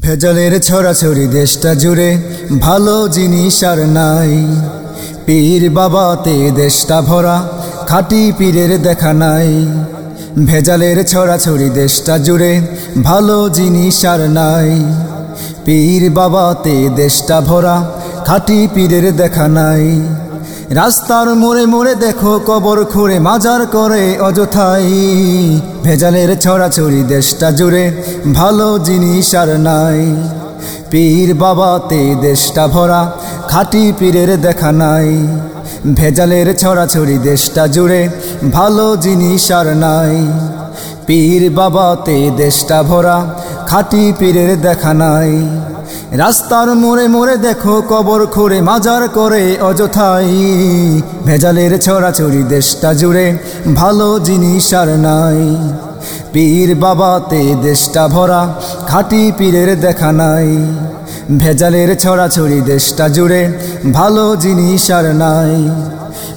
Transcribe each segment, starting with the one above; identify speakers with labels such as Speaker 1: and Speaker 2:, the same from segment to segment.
Speaker 1: ভেজালের ছড়াছড়ি দেশটা জুড়ে ভালো জিনিস আর নাই। পীর বাবাতে দেশটা ভরা, খাটি পীরের দেখা নাই। ভেজালের ছড়াছড়ি দেশটা জুড়ে ভালো জিনিস আর নাই। পীর বাবাতে দেশটা ভরা, খাটি পীরের দেখা নাই। রাস্তার মোড়ে মোড়ে দেখো কবর খুঁড়ে মাজার করে অযথাই। ভেজালের ছড়াছড়ি দেশটা জুড়ে ভালো জিনিস আর নাই। পীর বাবাতে দেশটা ভরা, খাটি পীরের দেখা নাই। ভেজালের ছড়াছড়ি দেশটা জুড়ে ভালো জিনিস আর নাই। পীর বাবাতে দেশটা ভরা, খাটি পীরের দেখা নাই। রাস্তার মোড়ে মোড়ে দেখো কবর খুঁড়ে মাজার করে অযথাই। ভেজালের ছড়াছড়ি দেশটা জুড়ে ভালো জিনিস আর নাই। পীর বাবাতে দেশটা ভরা, খাটি পীরের দেখা নাই। ভেজালের ছড়াছড়ি দেশটা জুড়ে ভালো জিনিস আর নাই।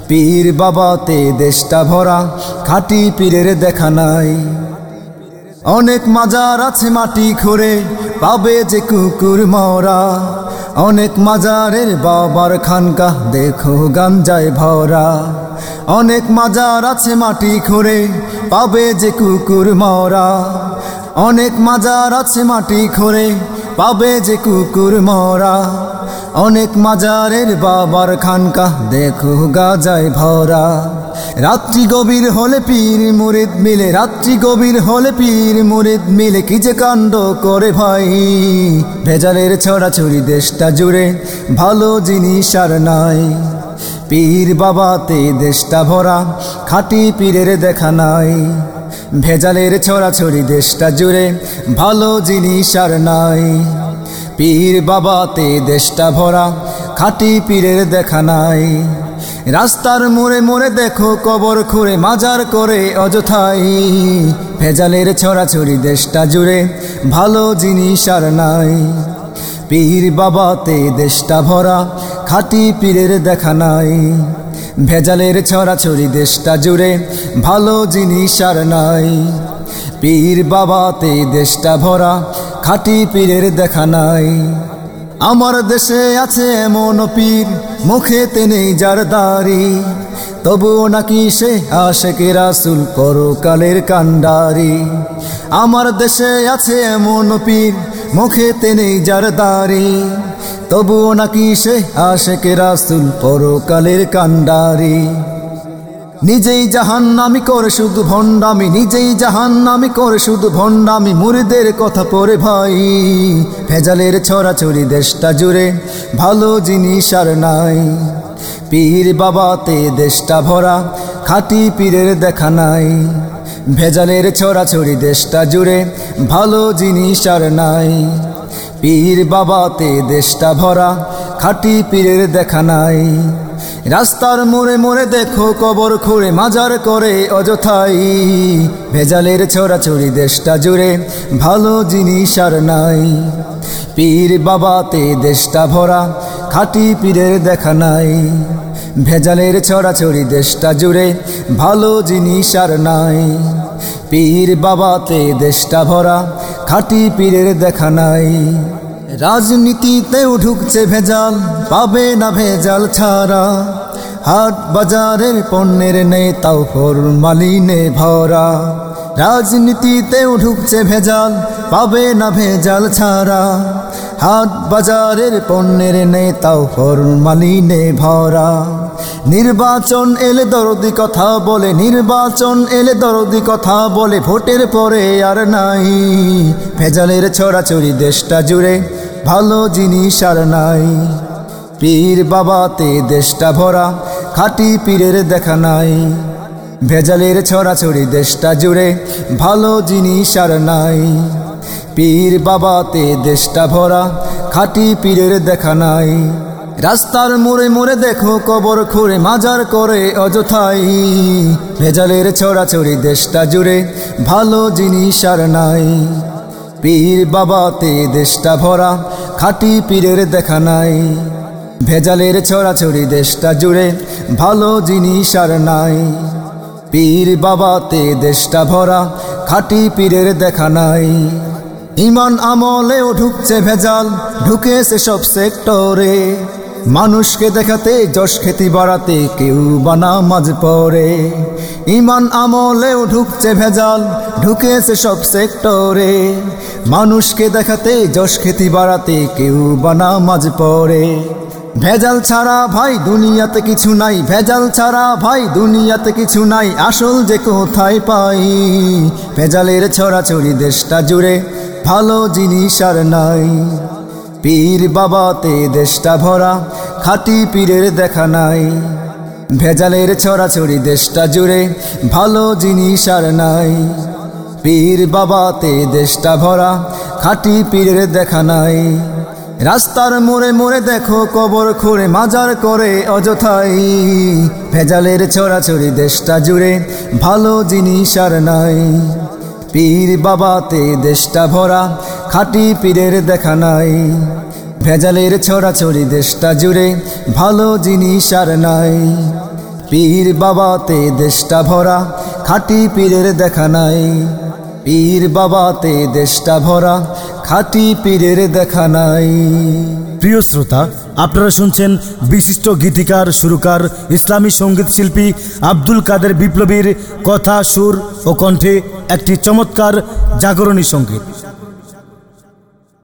Speaker 1: পীর বাবাতে দেশটা ভরা, খাটি পীরের দেখা নাই। অনেক মাজার আছে মাটি খুঁড়ে, পাবে যে কুকুর মরা। অনেক মাজারের বাবার খানকা দেখো গাঞ্জায় ভরা। অনেক মাজার আছে মাটি খুঁড়ে, পাবে যে কুকুর মরা। অনেক মাজার আছে মাটি খুঁড়ে, পাবে যে কুকুর মরা। অনেক মাজারের বাবার খানকা দেখো গাজায় ভরা। রাত্রি গভীর হলে পীর মুরিদ মিলে, রাত্রি গভীর হলে পীর মুরিদ মিলে, কি যে কাণ্ড করে ভাই। ভেজালের ছড়াছড়ি দেশটা জুড়ে, ভালো জিনিস আর নাই। পীর বাবাতে দেশটা ভরা, খাটি পীরের দেখা নাই। ভেজালের ছড়াছড়ি দেশটা জুড়ে, ভালো জিনিস আর নাই। পীর বাবাতে দেশটা ভরা, খাটি পীরের দেখা নাই। রাস্তার মোড়ে মোড়ে দেখো কবর খুঁড়ে, মাজার করে অযথাই। ভেজালের ছড়াছড়ি দেশটা জুড়ে, ভালো জিনিস আর নাই। পীর বাবাতে দেশটা ভরা, খাটি পীরের দেখা নাই। ভেজালের ছড়াছড়ি দেশটা জুড়ে, ভালো জিনিস আর নাই। পীর বাবাতে দেশটা ভরা খাটি পীরের দেখা নাই। আমার দেশে আছে এমন পীর, মুখে নেই যার দাড়ি। তবুও নাকি সে আশেকে রাসুল পরকালের কান্ডারি আমার দেশে আছে এমন পীর, মুখে নেই যার দাড়ি। তবুও নাকি সে আশেকে রাসুল পরকালের কান্ডারি নিজেই জাহান নামি করে শুধু ভণ্ডামি, নিজেই জাহান নামি করে শুধু ভণ্ডামি। মুরিদের কথা পড়ে ভাই, ভেজালের ছড়াছড়ি দেশটা জুড়ে ভালো জিনিস আর নাই। পীর বাবাতে দেশটা ভরা, খাটি পীরের দেখা নাই। ভেজালের ছড়াছড়ি দেশটা জুড়ে ভালো জিনিস আর নাই। পীর বাবাতে দেশটা ভরা, খাটি পীরের দেখা নাই। রাস্তার মোড়ে মোড়ে দেখো কবর খুঁড়ে মাজার করে অযথাই। ভেজালের ছড়াছড়ি দেশটা জুড়ে ভালো জিনিস আর নাই। পীর বাবাতে দেশটা ভরা, খাটি পীরের দেখা নাই। ভেজালের ছড়াছড়ি দেশটা জুড়ে ভালো জিনিস আর নাই। পীর বাবাতে দেশটা ভরা, খাটি পীরের দেখা নাই। রাজনীতিতেও ঢুকছে ভেজাল পাবে না ভেজাল ছাড়া। হাট বাজারের পণ্যের নেতাও ফরমালিনে ভরা। রাজনীতিতেও ঢুকছে ভেজাল, পাবে না ভেজাল ছাড়া। হাট বাজারের পণ্যের নেতাও ফরমালিনে ভরা। নির্বাচন এলে দরদি কথা বলে, নির্বাচন এলে দরদি কথা বলে, ভোটের পরে আর নাই। ভেজালের ছড়াছড়ি দেশটা জুড়ে, ভালো জিনিস আর নাই। পীর বাবাতে দেশটা ভরা, খাটি পীরের দেখা নাই। ভেজালের ছড়াছড়ি দেশটা জুড়ে ভালো জিনিস আর নাই। পীর বাবাতে দেশটা ভরা, খাটি পীরের দেখা নাই। রাস্তার মোড়ে মোড়ে দেখো কবর খুঁড়ে মাজার করে অযথাই। ভেজালের ছড়াছড়ি দেশটা জুড়ে ভালো জিনিস আর নাই। পীর বাবাতে দেশটা ভরা, খাটি পীরের দেখা নাই। ভেজালের ছড়াছড়ি দেশটা জুড়ে ভালো জিনিস আর নাই। পীর বাবাতে দেশটা ভরা, খাটি পীরের দেখা নাই। ইমান আমলেও ঢুকছে ভেজাল, ঢুকেছে সব সেক্টরে। মানুষকে দেখাতে যশ খ্যাতি বাড়াতে কেউ বানা মাঝ পড়ে। ইমান আমলেও ঢুকছে ভেজাল, ঢুকেছে সব সেক্টরে। মানুষকে দেখাতে যশ খ্যাতি বাড়াতে কেউ বানা মাঝ পড়ে। ভেজাল ছাড়া ভাই দুনিয়াতে কিছু নাই, ভেজাল ছাড়া ভাই দুনিয়াতে কিছু নাই, আসল যে কোথায় পাই? ভেজালের ছড়াছড়ি দেশটা জুড়ে ভালো জিনিস আর নাই। পীর বাবাতে দেশটা ভরা, খাটি পীরের দেখা নাই। ভেজালের ছড়াছড়ি দেশটা জুড়ে ভালো জিনিস আর নাই। পীর বাবাতে দেশটা ভরা, খাটি পীরের দেখা নাই। রাস্তার মোড়ে মোড়ে দেখো কবর খুঁড়ে মাজার করে অযথাই। ভেজালের ছড়াছড়ি দেশটা জুড়ে ভালো জিনিস আর নাই। পীর বাবাতে দেশটা ভরা, খাটি পীরের দেখা নাই। ভেজালের ছড়াছড়ি দেশটা জুড়ে ভালো জিনিস আর নাই। পীর বাবাতে দেশটা ভরা, খাটি পীরের দেখা নাই। পীর বাবাতে দেশটা ভরা খাটি পীরের দেখা নাই।
Speaker 2: প্রিয় শ্রোতা, আপনারা শুনছেন বিশিষ্ট গীতিকার, সুরকার, ইসলামী সংগীত শিল্পী আব্দুল কাদের বিপ্লবীর কথা, সুর ও কণ্ঠে একটি চমৎকার জাগরণী সংগীত।